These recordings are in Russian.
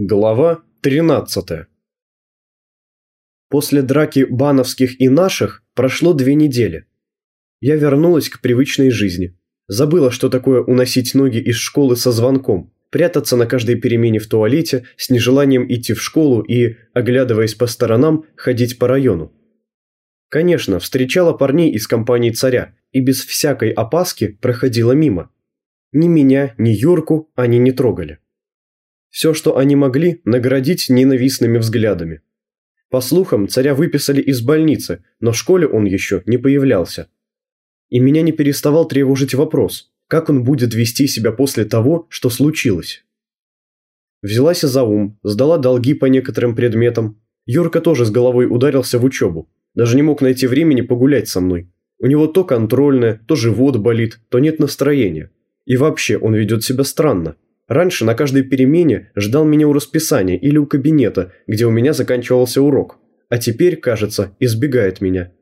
Глава 13 После драки бановских и наших прошло две недели. Я вернулась к привычной жизни. Забыла, что такое уносить ноги из школы со звонком, прятаться на каждой перемене в туалете с нежеланием идти в школу и, оглядываясь по сторонам, ходить по району. Конечно, встречала парней из компании царя и без всякой опаски проходила мимо. Ни меня, ни Юрку они не трогали. Все, что они могли, наградить ненавистными взглядами. По слухам, царя выписали из больницы, но в школе он еще не появлялся. И меня не переставал тревожить вопрос, как он будет вести себя после того, что случилось. Взялась за ум, сдала долги по некоторым предметам. Юрка тоже с головой ударился в учебу. Даже не мог найти времени погулять со мной. У него то контрольное, то живот болит, то нет настроения. И вообще он ведет себя странно. Раньше на каждой перемене ждал меня у расписания или у кабинета, где у меня заканчивался урок. А теперь, кажется, избегает меня.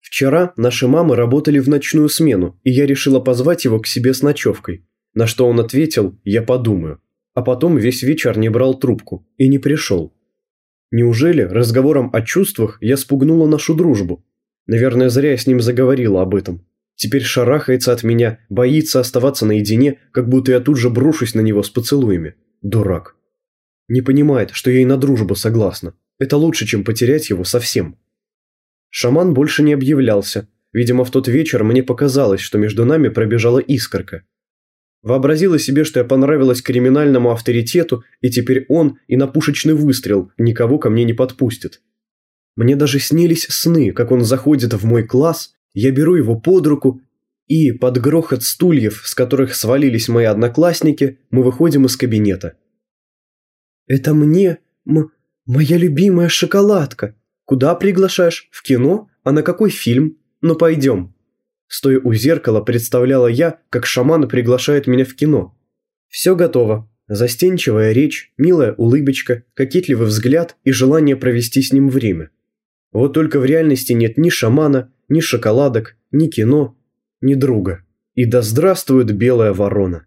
Вчера наши мамы работали в ночную смену, и я решила позвать его к себе с ночевкой. На что он ответил «я подумаю». А потом весь вечер не брал трубку и не пришел. Неужели разговором о чувствах я спугнула нашу дружбу? Наверное, зря я с ним заговорила об этом. Теперь шарахается от меня, боится оставаться наедине, как будто я тут же брошусь на него с поцелуями. Дурак. Не понимает, что я и на дружбу согласна. Это лучше, чем потерять его совсем. Шаман больше не объявлялся. Видимо, в тот вечер мне показалось, что между нами пробежала искорка. Вообразила себе, что я понравилась криминальному авторитету, и теперь он и на пушечный выстрел никого ко мне не подпустит. Мне даже снились сны, как он заходит в мой класс я беру его под руку, и под грохот стульев, с которых свалились мои одноклассники, мы выходим из кабинета. «Это мне, моя любимая шоколадка. Куда приглашаешь? В кино? А на какой фильм? Ну пойдем». Стоя у зеркала, представляла я, как шаман приглашает меня в кино. Все готово. Застенчивая речь, милая улыбочка, кокетливый взгляд и желание провести с ним время. Вот только в реальности нет ни шамана, ни шоколадок, ни кино, ни друга. И да здравствует белая ворона.